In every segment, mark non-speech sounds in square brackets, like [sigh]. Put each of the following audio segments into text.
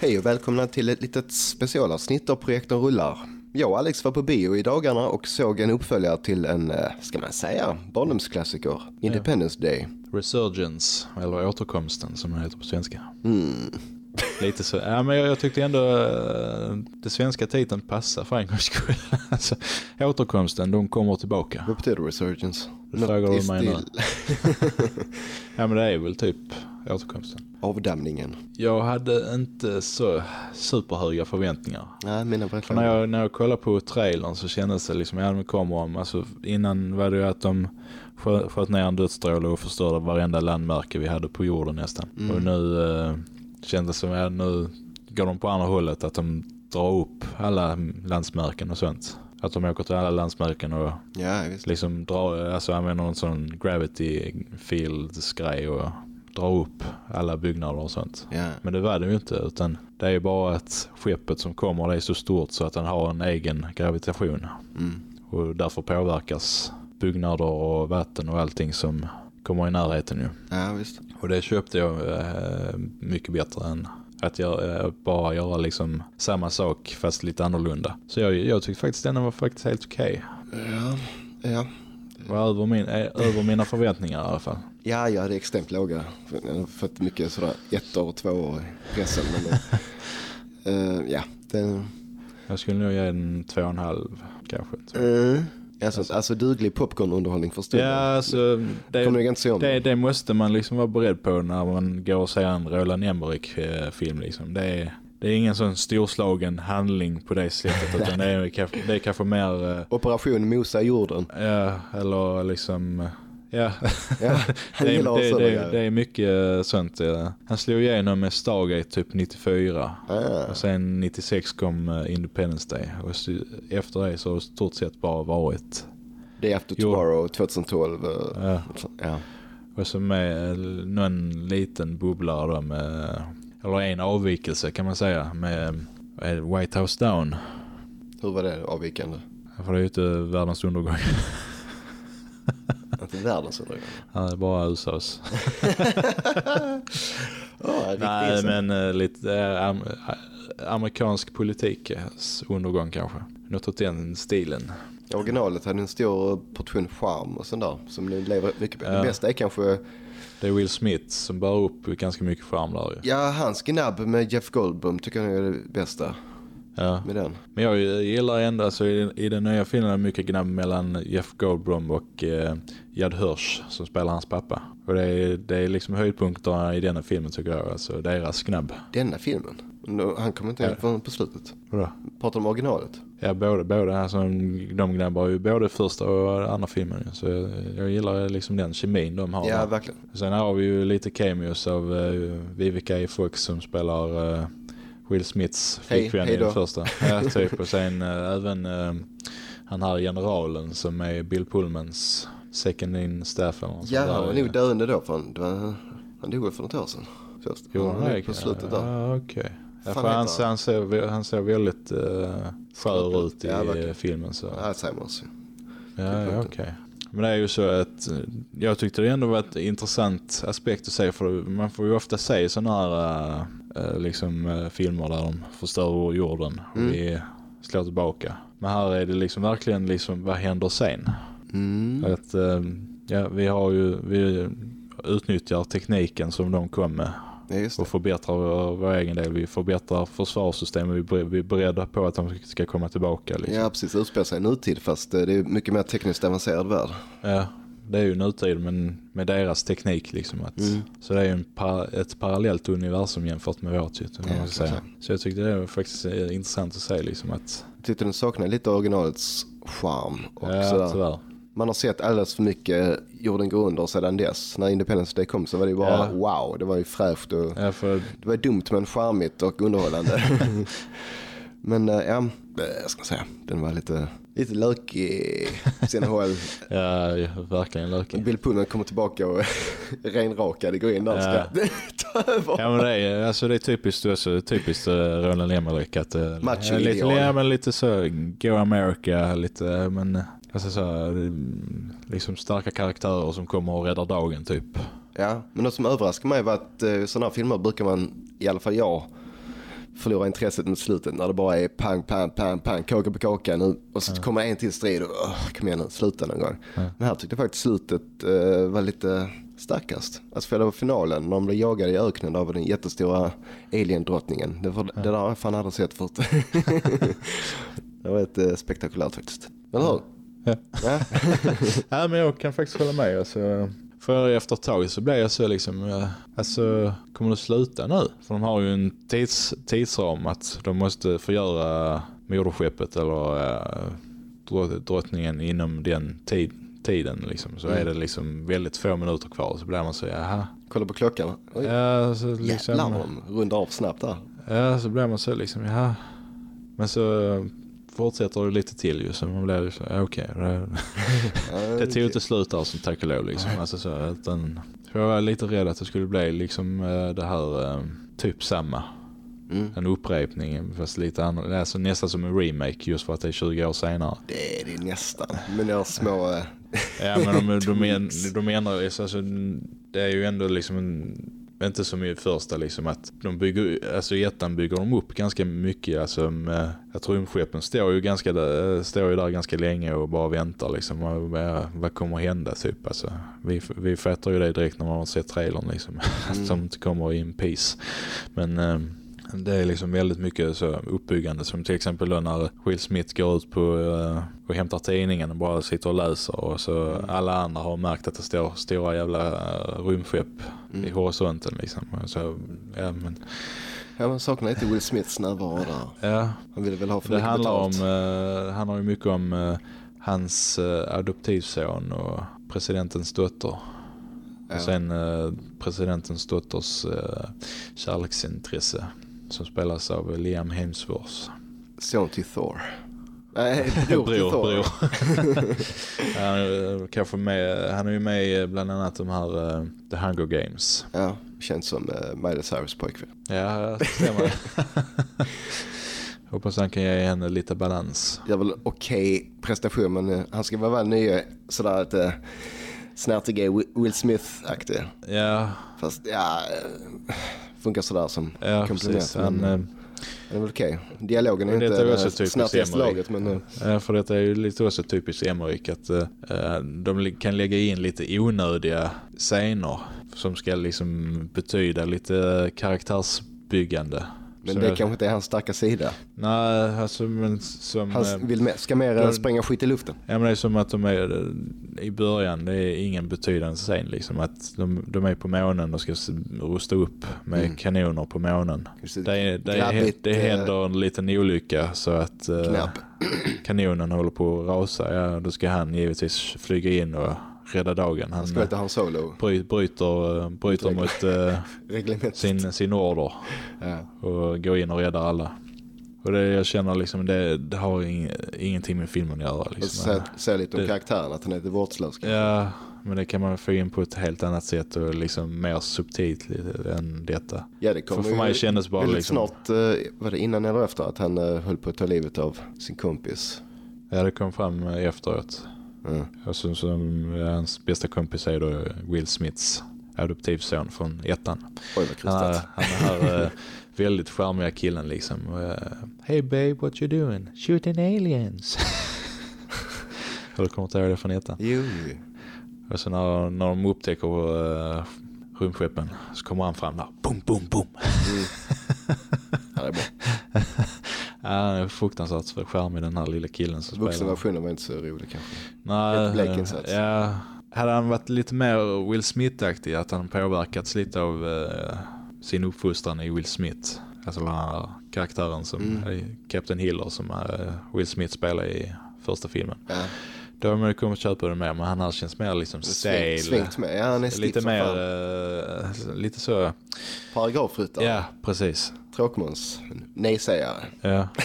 Hej och välkomna till ett litet specialavsnitt av Projekten rullar. Jag och Alex var på bio i dagarna och såg en uppföljare till en, eh, ska man säga, barndomsklassiker, Independence Day. Resurgence, eller återkomsten som den heter på svenska. Mm. Lite så, ja men jag, jag tyckte ändå uh, det svenska titeln passar för en gångs skull. [laughs] alltså, återkomsten, de kommer tillbaka. Vad betyder resurgence? Det frågar du Något i mig nu. stil- [laughs] Ja men det är väl typ återkomsten. Avdamningen. Jag hade inte så superhöga förväntningar. Nej, mina För när jag, när jag kollade på trailern så kändes det liksom, ja de kommer om, alltså innan var det ju att de skö- sköt ner en dödsstråle och förstörde varenda landmärke vi hade på jorden nästan. Mm. Och nu eh, kändes det som, ja nu går de på andra hållet, att de drar upp alla landsmärken och sånt. Att de åker till alla landsmärken och Ja, liksom drar, alltså använder någon sån gravity fields grej och drar upp alla byggnader och sånt. Ja. Men det var det ju inte utan det är bara att skeppet som kommer det är så stort så att den har en egen gravitation. Mm. Och därför påverkas byggnader och vatten och allting som kommer i närheten ju. Ja, visst. Och det köpte jag eh, mycket bättre än att jag eh, bara göra liksom samma sak fast lite annorlunda. Så jag, jag tyckte faktiskt den var faktiskt helt okej. Ja, ja. Var över, min, eh, över mina förväntningar i alla fall. Ja, jag hade extremt låga. Jag har fått mycket sådär ett år och två år i pressen. Men [laughs] eh, ja, det, Jag skulle nog ge en två och en halv kanske. uh, alltså, alltså duglig popcornunderhållning för stunden. Ja, alltså det, Kommer inte se om det, det måste man liksom vara beredd på när man går och ser en Roland Emmerich-film. Liksom. Det, det är ingen sån storslagen handling på det sättet, utan det är, kanske- det är kanske mer, eh, Operation Mosa jorden. ja, eller liksom, ja, Ja, han det, är, det, det, det är mycket sånt. ja. Han slog igenom med Stargate typ 94. Ah, Och sen 96 kom eh, Independence Day. Och efter det så har det stort sett bara varit Day After Jo. Tomorrow 2012. eh, Ja. Ja. Och så med eh, någon liten bubblare med, eller en avvikelse kan man säga, med White House Down. Hur var det avvikande? För det är ju inte världens undergång. Inte världens undergång. [laughs] Det är bara USAs. Oh, [laughs] Nej men eh, lite eh, am, eh, amerikansk politiks undergång kanske. Något åt den stilen. Originalet hade en stor portion charm och sånt där. Som nu lever mycket på. Det Ja. bästa är kanske, Det är Will Smith som bär upp ganska mycket charm där ju. ja hans gnabb med Jeff Goldblum tycker jag är det bästa Ja. med den. Men jag gillar ändå, alltså, i, i den nya filmen är mycket gnabb mellan Jeff Goldblum och eh, Judd Hirsch som spelar hans pappa. Och det är, det är liksom höjdpunkterna i denna filmen tycker jag, alltså deras gnabb. Denna filmen. Nu- Han kommer inte in Ja. på slutet. Vadå? Pratar om originalet. Ja, både, både alltså, de gnabbar ju både första och andra filmen. Så jag, jag gillar liksom den kemin de har. Ja, där. verkligen. Sen har vi ju lite cameos av uh, Vivica Fox som spelar eh, Will Smiths flickvän hej i den första. [laughs] Ja, typ. Och sen eh, även eh, han här generalen som är Bill Pullmans second in staff. Eller Ja, han var nog döende då. För han, det var, han dog för något år sedan. Jo, han han på slutet där. Ja, okej. Ja, för han, han? vä- han ser väldigt uh, skör ut i Ja, filmen. Så. Ja, ja punkten. okej. Men det är ju så att eh, jag tyckte det ändå var ett intressant aspekt att se för man får ju ofta se sådana här eh, liksom filmer där de förstör jorden och Mm. vi slår tillbaka. Men här är det liksom verkligen liksom vad händer sen? Mm. Att eh, ja, vi har ju vi utnyttjar tekniken som de kom med Ja, det. och förbättrar vår, vår egen del. Vi förbättrar försvarssystemet. Vi är beredda på att de ska komma tillbaka. Liksom. Ja, precis. Utspelar sig i nutid fast eh, det är mycket mer tekniskt avancerad värld. Ja, det är ju nutid men med deras teknik liksom. Att, Mm. Så det är ju par, ett parallellt universum jämfört med vårt. Ja. Så jag tyckte det var faktiskt eh, intressant att se liksom att, Jag tyckte den saknar lite originalets charm. Och ja sådär. tyvärr. Man har sett alldeles för mycket jorden gå under sedan dess. När Independence Day kom så var det ju bara Ja. wow. Det var ju fräscht och Ja, för, det var dumt men charmigt och underhållande. [laughs] men eh, ja, eh, jag ska säga, den var lite, lite lökig i sina håll. [laughs] ja, verkligen lökig. Bill Pullman kommer tillbaka och [laughs] renrakad går in där och ska ta över. Ja men det är, alltså det är typiskt, också, typiskt uh, Roland Emmerich att uh, Macho lite, ja, men lite så Go America, lite men alltså så, eh, liksom starka karaktärer som kommer och räddar dagen typ. Ja, men något som överraskar mig var att eh, sådana här filmer brukar man, i alla fall jag, förlorar intresset mot slutet när det bara är pang, pang, pang, pang, kaka på kaka nu. Och så kommer en till strid och kom igen nu, sluta någon gång. Men här tyckte jag faktiskt slutet uh, var lite starkast. Alltså själva finalen när de blev jagade i öknen av den jättestora alien-drottningen. Det, var, det där har jag fan aldrig sett förut. [laughs] det var ett uh, spektakulärt faktiskt. Eller hur? Ja. Ja. [laughs] ja, men jag kan faktiskt hålla med. Alltså, för efter ett tag så blev jag så liksom, eh, alltså kommer det sluta nu? För de har ju en tids, tidsram att de måste förgöra moderskeppet eller äh, drottningen inom den tid, tiden liksom. Så Mm. är det liksom väldigt få minuter kvar så blir man så, jaha. Kolla på klockan. Oj, Ja, så liksom, jävlar de rundar av snabbt där. ja, så blir man så liksom, jaha. Men så fortsätter det lite till ju så man blir så, okej. det, Ja, det tog inte slut där som tack och lov liksom. Alltså så, utan, jag var lite rädd att det skulle bli liksom eh, det här eh, typ samma. Mm. En upprepning fast lite annorlunda. Alltså nästan som en remake just för att det är 20 år senare. Det är det nästan. Men jag har små... Ja men de, de, [laughs] Tweaks. de menar alltså, det är ju ändå liksom en, inte som i första liksom att de bygger, alltså i ettan bygger de upp ganska mycket alltså med, att rymdskeppen står ju ganska där, står ju där ganska länge och bara väntar liksom. Vad, vad, kommer hända typ? Alltså vi, vi fattar ju det direkt när man har sett trailern liksom [laughs] att de inte kommer in peace men eh, det är liksom väldigt mycket så uppbyggande som till exempel då när Will Smith går ut på eh, och hämtar tidningen och bara sitter och läser och så alla andra har märkt att det står stora jävla uh, rymdskepp i horisonten liksom. Så, ja, men, Ja, man saknar lite Will Smiths närvaro där. ja, Han ville väl ha för det mycket handlar om, betalt. uh, handlar ju mycket om uh, hans uh, adoptivson och presidentens dotter. Ja. Och sen uh, presidentens dotters uh, kärleksintresse som spelas av Liam Hemsworth. Son till Thor. Nej, [laughs] bror bror, Thor. bror. [laughs] han, är, kanske med, han är ju med i bland annat de här uh, The Hunger Games. Ja, känns som uh, Miley Cyrus pojkvän. Ja, det stämmer. [laughs] Hoppas han kan ge henne lite balans. Gör väl okej prestation men uh, han ska vara väl ny sådär lite snärtig Wi- Will Smith-aktig. Ja, Fast ja, uh, funkar sådär som ja komplement. Han, men, eh, det är väl okej. Dialogen är Men inte är också Emery. laget men uh, Ja, för detta är ju lite också typiskt Emmerich att eh, de kan lägga in lite onödiga scener som ska liksom betyda lite karaktärsbyggande. Men Så det kanske inte är hans starka sida. Nej, alltså men som... Han eh, vill med, ska mer spränga skit i luften. Ja men det är som att de är i början, det är ingen betydande scen liksom. Att de, de är på månen och ska rusta upp med Mm. kanoner på månen. Det, Det, det, det eh, händer en liten olycka så att eh, [clears throat] kanonen håller på att rasa. Ja, då ska han givetvis flyga in och rädda dagen. Han Han ska inte ha solo bry, bryter, eh, bryter mot eh, [laughs] sin, sin order Ja. och går in och räddar alla. Och det jag känner liksom, det, det har ing, ingenting med filmen att göra. Och Liksom. så säger lite om Det- karaktären, att han är lite vårdslös. Ja, men det kan man få in på ett helt annat sätt och liksom mer subtilt än detta. Ja, det För, kommer för mig ju kändes bara liksom, snart, eh, var det innan eller efter, att han eh, höll på att ta livet av sin kompis. ja det kom fram efteråt. Mm. Och så, som ja, hans bästa kompis är då Will Smiths adoptivson från ettan. Oj vad Han är, han är här, eh, [laughs] väldigt charmiga killen liksom. Hey babe, what you doing? Shooting aliens. [laughs] Har du kommit ihåg det från ettan? Jo, Och så när, när de upptäcker uh, rymdskeppen så kommer han fram där. Boom, boom, boom. mm. [laughs] ja, det är bra. Ja, han är fruktansvärt charmig den här lilla killen som spelar. Vuxenversionen var inte så rolig kanske. Nej, Ett. Ja, hade han varit lite mer Will Smith-aktig, att han påverkats lite av eh, sin uppfostran i Will Smith. Alltså den här karaktären som Mm. Captain Hiller som eh, Will Smith spelar i första filmen. Ja, Då har man ju kommit köpa det mer, men han här känns mer liksom stel. svängt, med. Ja, han är Lite mer, eh, lite så, Paragrafryttare. ja precis. Tråkmåns. Nej-sägare. Ja. [laughs]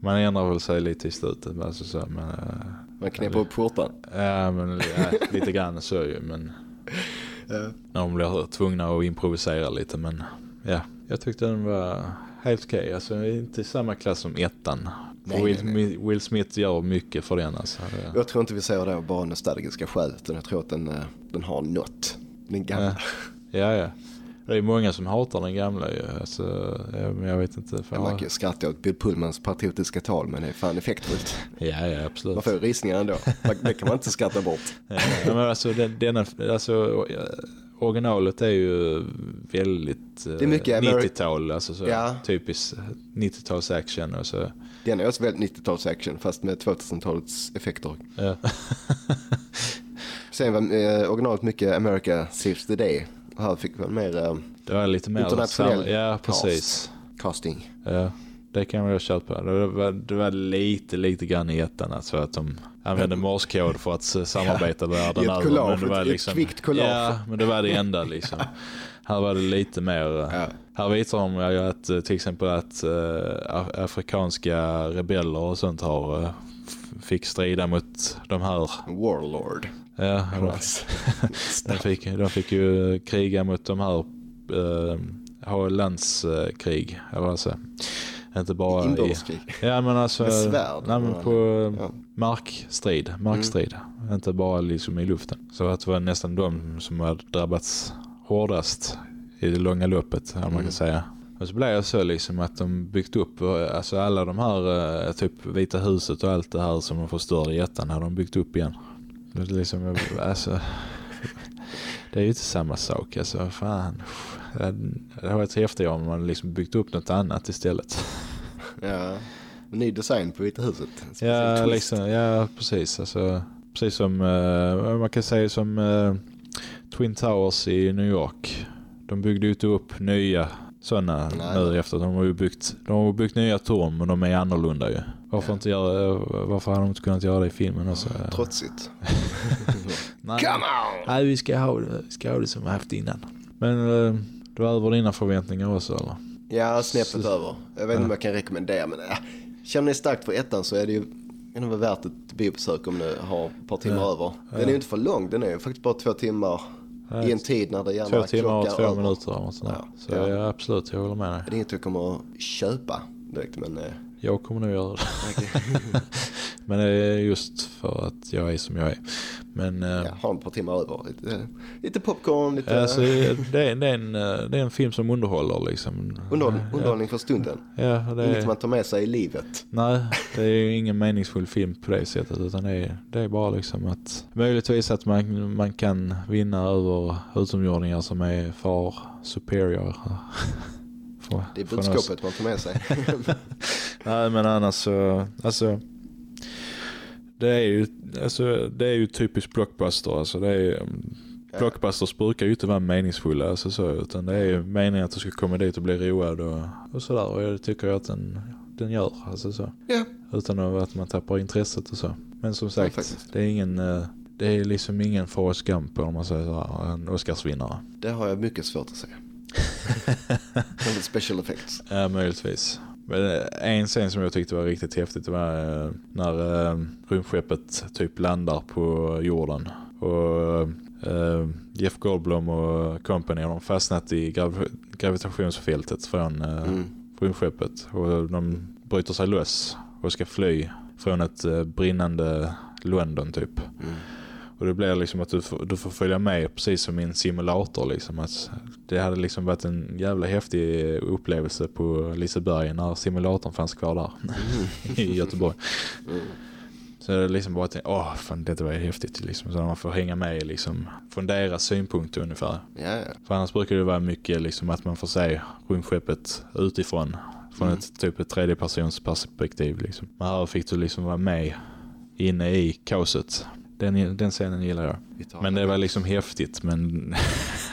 Man ändrar väl sig lite i slutet, alltså så, men, eh, Man knäpper upp skjortan. ja, men ja, lite grann så ju, men Ja. de blir tvungna att improvisera lite, men ja, jag tyckte den var helt okej, alltså inte i samma klass som ettan. Nej, Will, nej, Will Smith gör mycket för den alltså. Jag tror inte vi säger det av bara nostalgiska skäl, utan jag tror att den, eh, den har nått. Den gamla. Ja, ja. ja. Det är många som hatar den gamla ju. Alltså, ja, men jag vet inte. För... Man kan skratta åt Bill Pullmans patriotiska tal men det är fan effektfullt. Ja, ja absolut. Man får rysningar ändå. Det kan man inte skratta bort. Ja, men alltså, den, denna, alltså, originalet är ju väldigt Det är mycket Ameri- 90-tal, alltså så Ja. typiskt 90-tals action och så. Den är också väldigt 90-tals action fast med 2000-talets effekter. Ja. [laughs] Sen var eh, originalet mycket America Saves the Day. Här fick man mer eh, Det var lite mer Internationell Ja, cast. precis. casting. Ja, det kan jag köpa. Det var, det var lite, lite grann i ettan alltså att de använde morskod för att samarbeta världen I ett över. collage, men det var ett- ett kvickt collage. Ja, men det var det enda liksom. [laughs] Här var det lite mer, eh, Ja. här visar de att eh, till exempel att af- afrikanska rebeller och sånt har fick strida mot de här. Warlord. Ja, [laughs] de, fick, de fick ju kriga mot de här eh, ha landskrig, eller alltså. Inte bara i... Inbördeskrig. Ja men alltså, Med svärd, nej, men på Ja. markstrid, markstrid. Inte bara liksom i luften. Så att det var nästan de som hade drabbats hårdast i det långa loppet, om man Mm. kan säga. Och så blev det så liksom att de byggt upp, alltså alla de här, eh, typ Vita huset och allt det här som de förstörde i ettan, hade de byggt upp igen. Det är liksom, alltså, det är ju inte samma sak alltså, fan. Det hade varit häftigare om man liksom byggt upp något annat istället. Ja. Ny design på Vita huset. Ja, twist. liksom, ja precis. Alltså, precis som eh, man kan säga som eh, Twin Towers i New York. De byggde ju inte upp nya sådana nu efter. De har ju byggt, de har byggt nya torn men de är annorlunda ju. Varför, Ja. inte göra, varför har de inte kunnat göra det i filmen också? Trotsigt. [laughs] Nej, Come on! nej vi, ska ha det, vi ska ha det som vi haft innan. Men eh, det var över dina förväntningar också eller? Ja, snäppet Så- över. Jag vet inte om jag kan rekommendera men äh, känner ni starkt för ettan så är det ju kan det vara värt ett biobesök om ni har ett par timmar Ja. över. Den är ju inte för lång, den är ju faktiskt bara två timmar Ja, i en tid när det gärna Två timmar och två över. minuter något sånt. Ja, Så ja. ja, absolut, jag håller med dig. Det är inget jag kommer att köpa direkt men eh, Jag kommer nog göra det. [laughs] okej. [laughs] Men det är just för att jag är som jag är. Men eh, ja, ha ett par timmar över. Lite, lite popcorn, lite alltså, det, är, det, är en, eh, det är en film som underhåller liksom. underhåll, underhållning för stunden. Ja, ja det Inget är, man tar med sig i livet. nej, det är ju ingen meningsfull film på det sättet. Utan det är, det är bara liksom att möjligtvis att man, man kan vinna över utomjordingar som är far superior. [laughs] För- Det är budskapet man tar med sig. Nej men annars så, alltså det är ju, alltså, det är ju typiskt blockbuster. Alltså, det är, Ja. blockbusters brukar ju inte vara meningsfulla alltså, så, utan det är ju meningen att du ska komma dit och bli road och, och sådär. Och jag tycker att den, den gör. Alltså, så. Ja. Utan att man tappar intresset och så. Men som sagt, faktiskt. det är ingen eh, det är liksom ingen Forrest Gump om man säger så en Oscarsvinnare. Det har jag mycket svårt att säga. [laughs] Special effects. Ja, möjligtvis. Men eh, en scen som jag tyckte var riktigt häftigt var eh, när eh, rymdskeppet typ landar på jorden. Och Jeff Goldblum och company har fastnat i grav gravitationsfältet från Mm. rymdskeppet. Och de bryter sig loss och ska fly från ett brinnande London typ. Mm. Och det blir liksom att du får, du får följa med precis som i en simulator liksom. Att det hade liksom varit en jävla häftig upplevelse på Liseberg när simulatorn fanns kvar där [laughs] i Göteborg. Mm. Så det är liksom bara att, åh fan detta var ju häftigt liksom. Så man får hänga med liksom från deras synpunkt ungefär. Ja, ja. För annars brukar det vara mycket liksom att man får se rymdskeppet utifrån. Från Mm. ett typ ett tredjepersons perspektiv liksom. Men här fick du liksom vara med inne i kaoset. Den, den scenen gillar jag. Men det var liksom häftigt men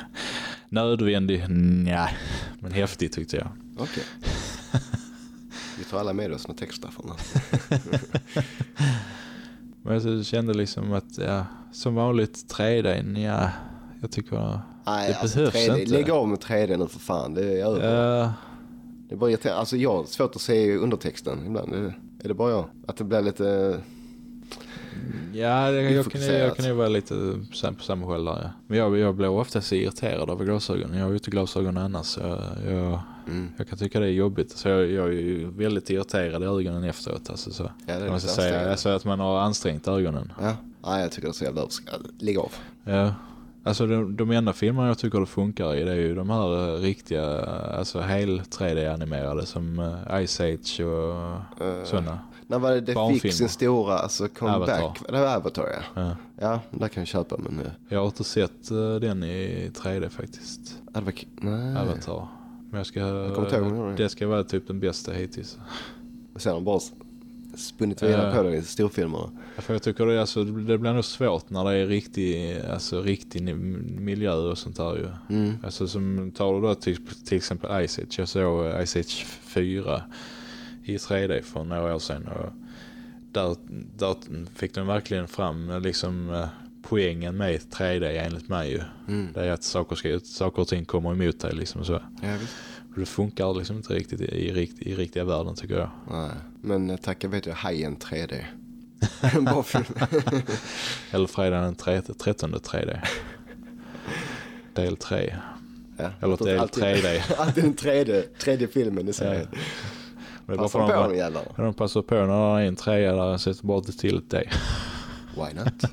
[laughs] nödvändigt, nja. Men häftigt tyckte jag. Okej. [laughs] Vi tar alla med oss några texter från. Men jag kände liksom att, ja, som vanligt 3D, ja, jag tycker, Nej, Det alltså, behövs 3D. inte. Lägg av med 3D nu för fan. Det är över. ja, Det är bara irriterande. Alltså jag har svårt att se undertexten ibland. Är det bara jag? Att det blir lite... ja det, jag, kan, jag kan ju vara lite på samma håll där, ja. Men jag, jag blir ofta så irriterad av glasögon. Jag har ju inte glasögon annars. Jag, jag, Mm. jag kan tycka det är jobbigt. Så jag, jag är ju väldigt irriterad i ögonen efteråt. Alltså, så. Ja, det är ska säga. Alltså att man har ansträngt ögonen. Ja. Nej, jag tycker det är så jävla. Lägg av. Ja, Alltså de, de enda filmer jag tycker det funkar i det är ju de här eh, riktiga, alltså hel 3D-animerade som eh, Ice Age och Eh, sådana. När var det det fick sin stora alltså, comeback? Avatar. Det var Avatar ja. Ja. Ja, där kan jag köpa men eh, Jag har inte sett eh, den i 3D faktiskt. k- nej. Avatar. Men jag ska, Jag det det. ska vara typ den bästa hittills. Sen de bara s- spunnit vidare på det i storfilmerna. För jag tycker det, alltså, det blir nog svårt när det är riktig, alltså, riktig miljö och sånt där ju. Mm. Alltså som tar du då till, till exempel Ice Age. Jag såg Ice Age 4 i 3D för några år sedan. Och där, där fick de verkligen fram liksom eh, poängen med 3D enligt mig ju. Mm. Det är att saker, ska, saker och ting kommer emot dig liksom så. Ja, Det funkar liksom inte riktigt i, i, i riktiga världen tycker jag. Nej. Men eh, tack jag vet jag Hajen 3D. En [laughs] bra film. [laughs] Eller fredagen den 13 3D. Del 3. Ja. Eller del Alltid- 3D. [laughs] Alltid den tredje, tredje filmen i serien. Men det är bara på de, jävlar. de passar på när det är en trea där sätter bara till ett D. Why not?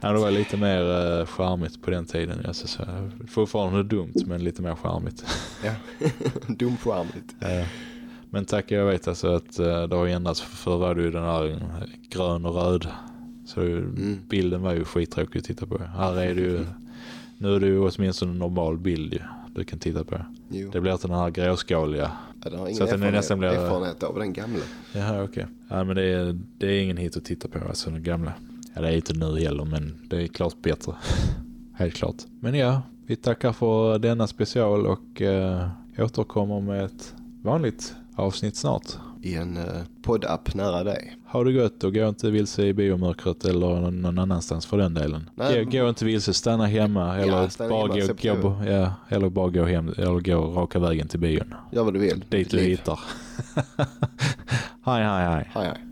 Ja, det var lite mer uh, charmigt på den tiden. Alltså, så, fortfarande dumt men lite mer charmigt. Ja. [laughs] Dumcharmigt. Eh, men tack jag vet alltså att eh, det har ändrats. Förr var det ju den här eh, grön och röd. Så Mm. bilden var ju skittråkig att titta på. Här är det ju, nu är det ju åtminstone en normal bild ju, du kan titta på. Jo. Det blir inte den här gråskaliga. Ja, den har ingen Så att den nästan blir- erfarenhet av den gamla. Jaha okej. Ja men det är, det är ingen hit att titta på alltså den gamla. Ja det är inte nu heller men det är klart bättre. [laughs] Helt klart. Men ja, vi tackar för denna special och uh, återkommer med ett vanligt avsnitt snart. I en uh, poddapp nära dig. Ha det gott och gå inte vilse i biomörkret eller någon annanstans för den delen. Nej. Gå, gå inte vilse, stanna hemma eller, stanna bara, hemma, gå, gå, ja, eller bara gå hem eller gå raka vägen till bion. Gör vad du vill. Dit du Liv. hittar. [laughs] hej hej hej. Hej hej.